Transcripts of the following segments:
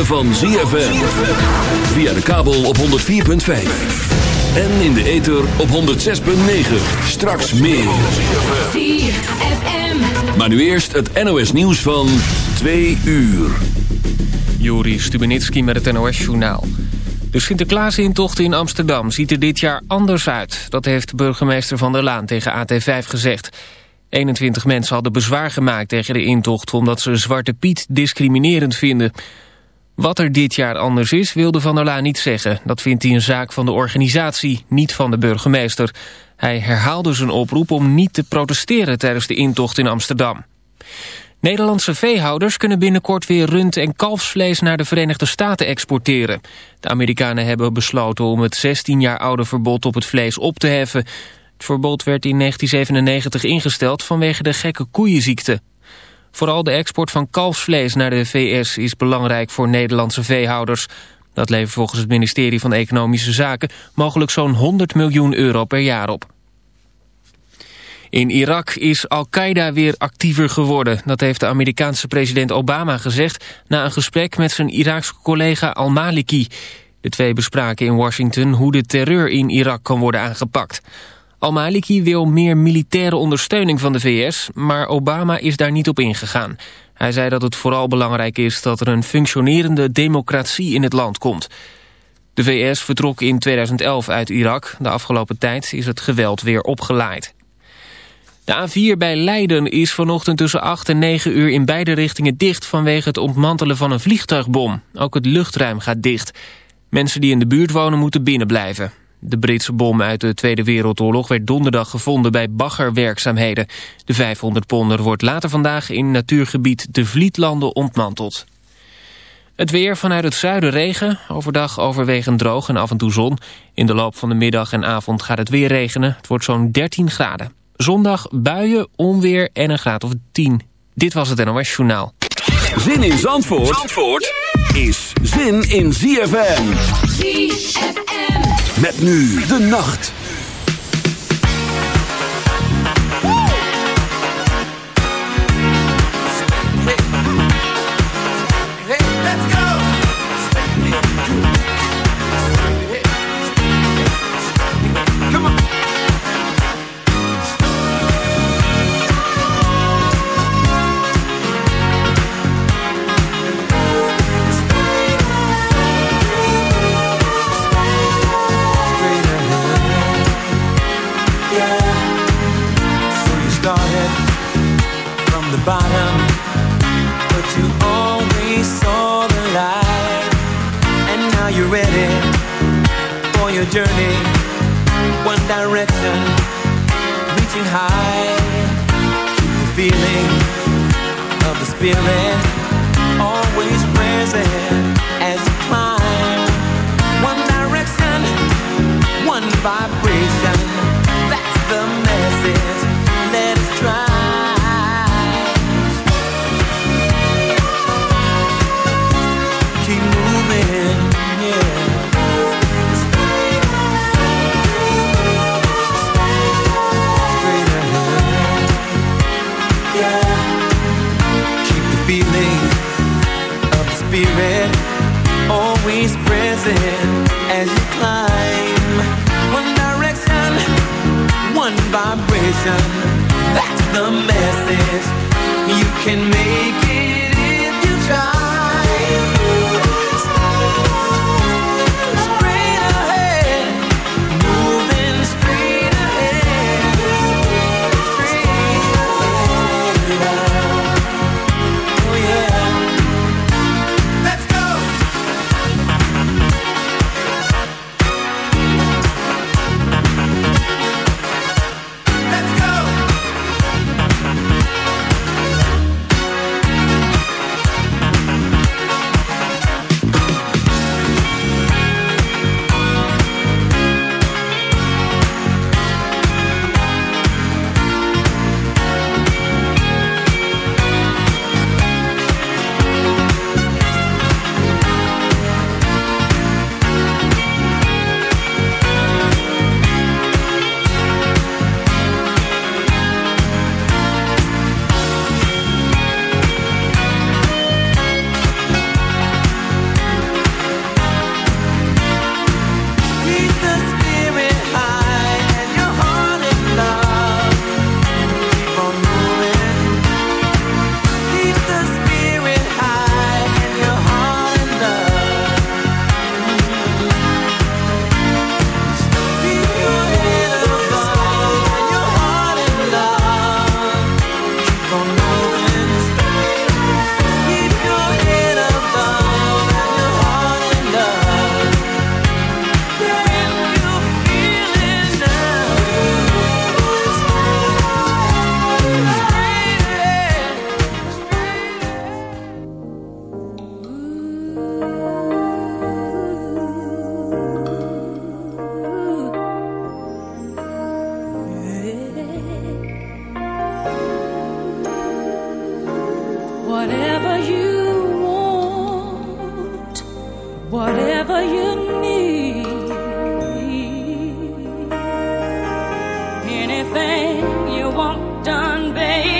ritme van ZFM. Via de kabel op 104.5. En in de ether op 106.9. Straks meer. ZFM. Maar nu eerst het NOS nieuws van 2 uur. Juri Stubenitski met het NOS-journaal. De Sinterklaasintocht in Amsterdam ziet er dit jaar anders uit. Dat heeft burgemeester Van der Laan tegen AT5 gezegd. 21 mensen hadden bezwaar gemaakt tegen de intocht... omdat ze Zwarte Piet discriminerend vinden. Wat er dit jaar anders is, wilde Van der Laan niet zeggen. Dat vindt hij een zaak van de organisatie, niet van de burgemeester. Hij herhaalde zijn oproep om niet te protesteren tijdens de intocht in Amsterdam. Nederlandse veehouders kunnen binnenkort weer rund- en kalfsvlees naar de Verenigde Staten exporteren. De Amerikanen hebben besloten om het 16 jaar oude verbod op het vlees op te heffen. Het verbod werd in 1997 ingesteld vanwege de gekke koeienziekte. Vooral de export van kalfsvlees naar de VS is belangrijk voor Nederlandse veehouders. Dat levert volgens het ministerie van Economische Zaken mogelijk zo'n 100 miljoen euro per jaar op. In Irak is Al-Qaeda weer actiever geworden. Dat heeft de Amerikaanse president Obama gezegd... na een gesprek met zijn Iraakse collega Al-Maliki. De twee bespraken in Washington hoe de terreur in Irak kan worden aangepakt. Al-Maliki wil meer militaire ondersteuning van de VS... maar Obama is daar niet op ingegaan. Hij zei dat het vooral belangrijk is dat er een functionerende democratie in het land komt. De VS vertrok in 2011 uit Irak. De afgelopen tijd is het geweld weer opgeleid. De A4 bij Leiden is vanochtend tussen 8 en 9 uur in beide richtingen dicht vanwege het ontmantelen van een vliegtuigbom. Ook het luchtruim gaat dicht. Mensen die in de buurt wonen moeten binnenblijven. De Britse bom uit de Tweede Wereldoorlog werd donderdag gevonden bij baggerwerkzaamheden. De 500 ponder wordt later vandaag in natuurgebied de Vlietlanden ontmanteld. Het weer vanuit het zuiden regen, overdag overwegend droog en af en toe zon. In de loop van de middag en avond gaat het weer regenen. Het wordt zo'n 13 graden. Zondag buien, onweer en een graad of 10. Dit was het NOS Journaal. Zin in Zandvoort, Zandvoort is zin in ZFM. ZFM. Met nu de nacht. feeling. everything you want done, babe.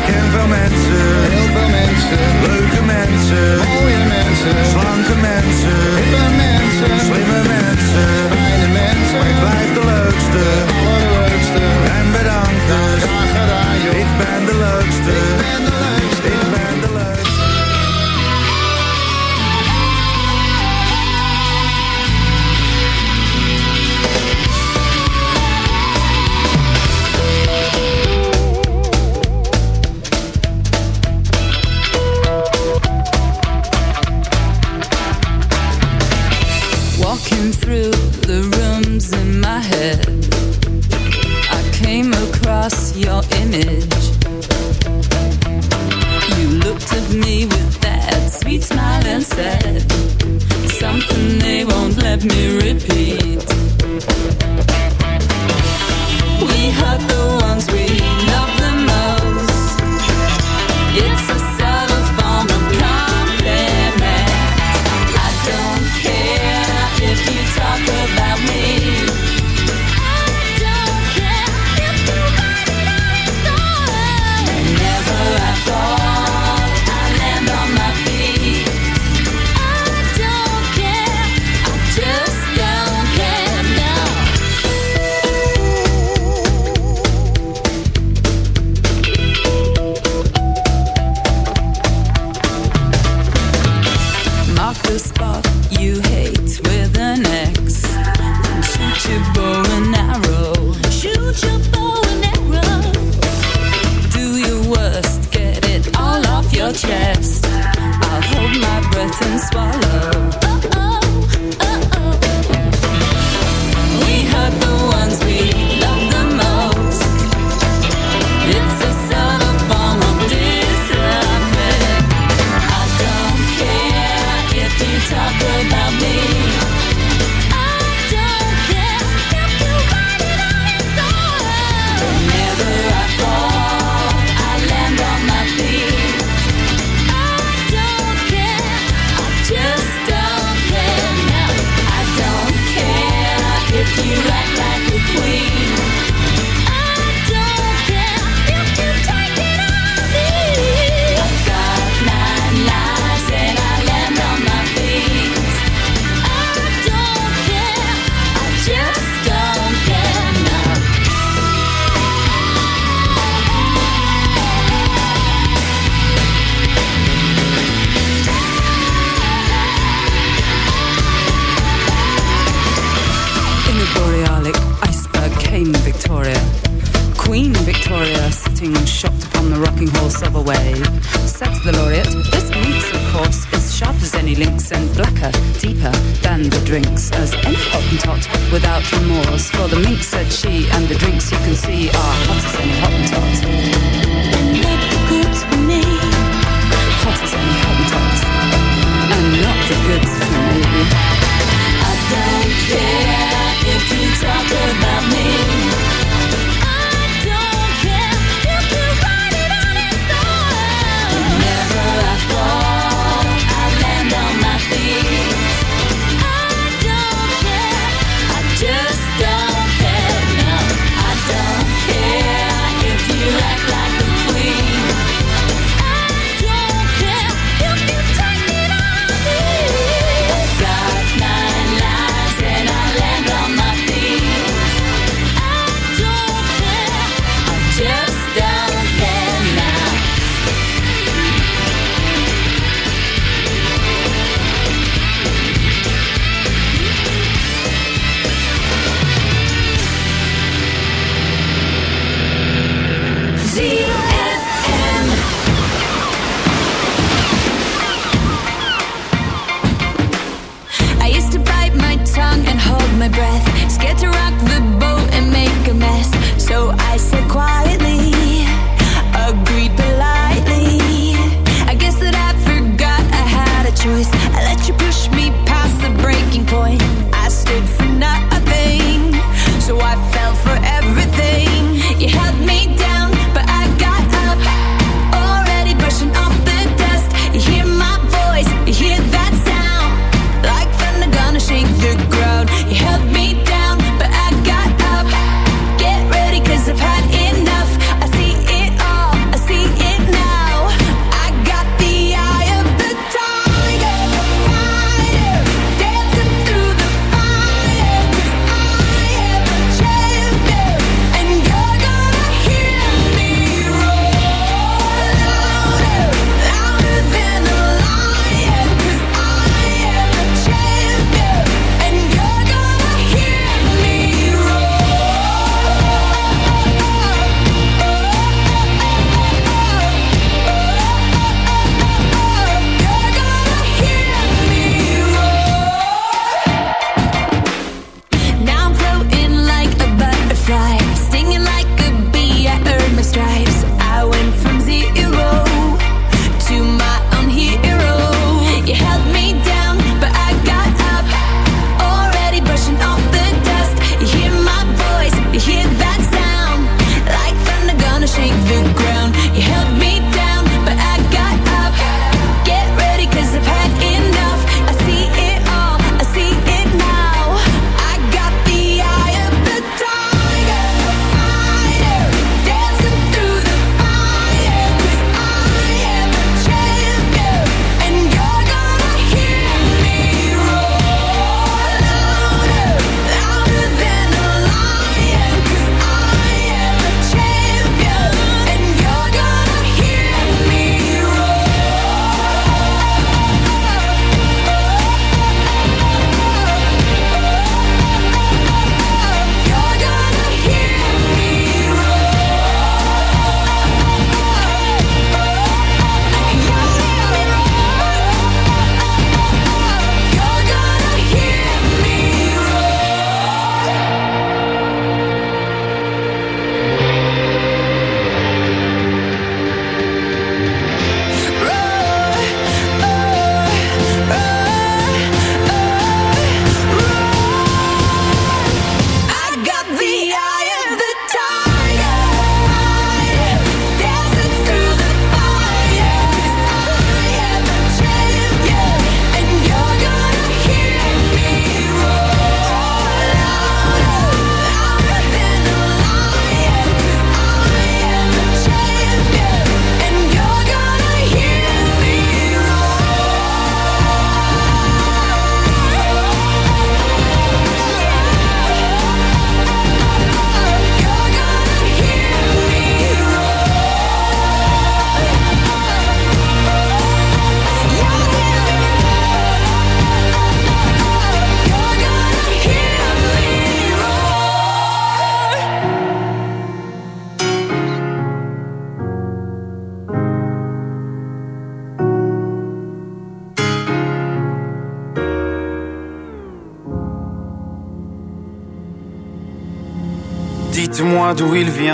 Ik ken veel mensen, heel veel mensen. Leuke mensen, mooie mensen. Slanke mensen, hippe mensen. Slimme mensen, fijne mensen. Maar ik blijf de leukste, de allerleukste. En bedankt. Dus. Ik ben de leukste. Ik ben de leukste.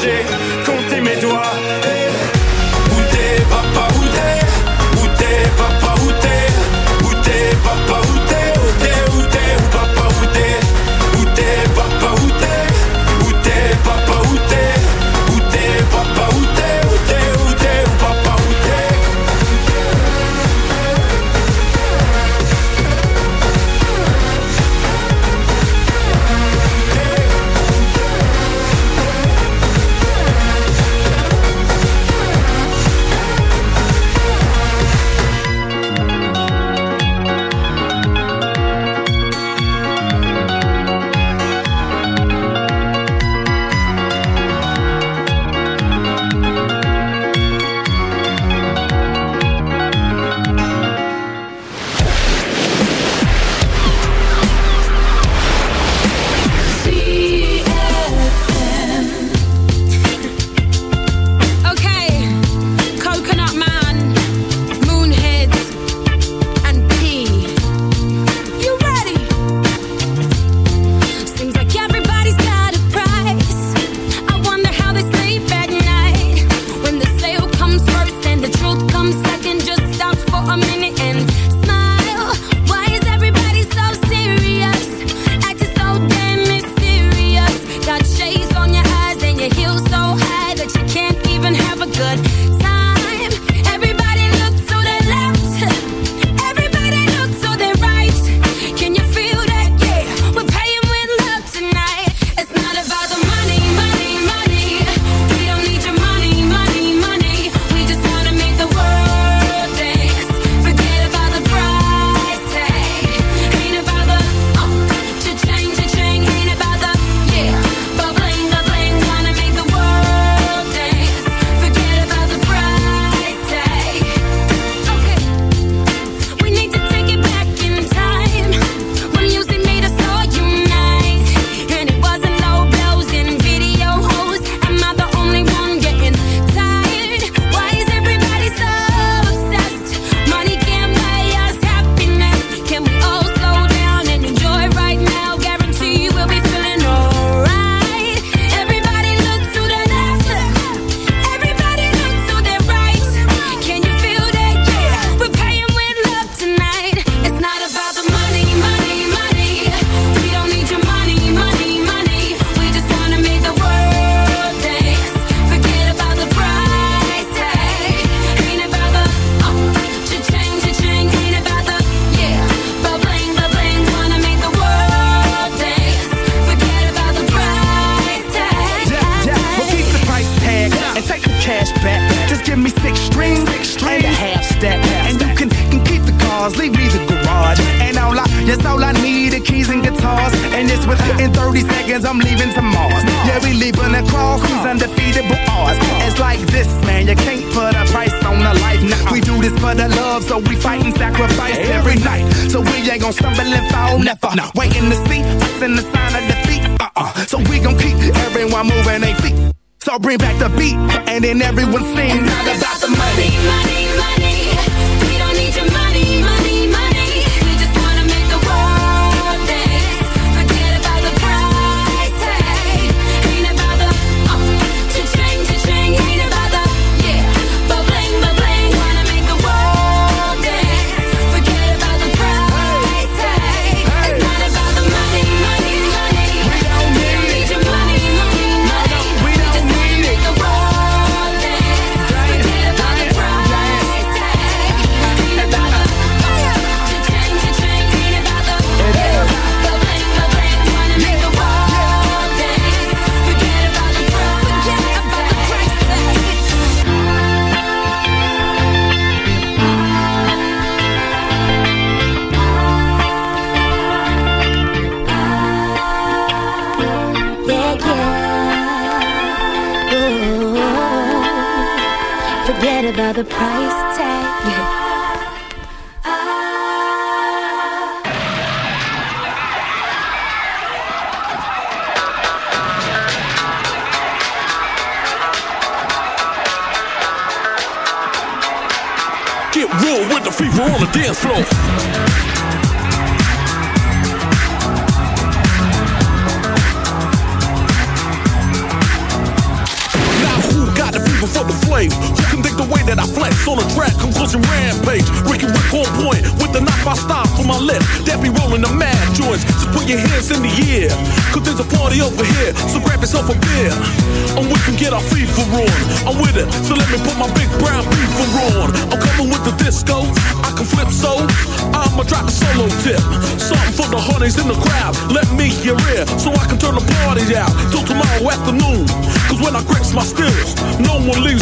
fois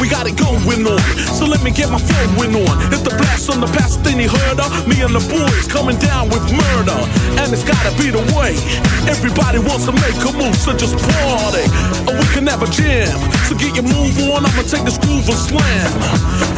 We got it going on. So let me get my flowing on. It's the blast on the past, then he heard of me and the boys coming down with murder. And it's gotta be the way. Everybody wants to make a move, so just party. and we can have a jam. So get your move on, I'ma take this groove and slam.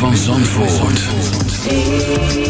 Van Zandvoort.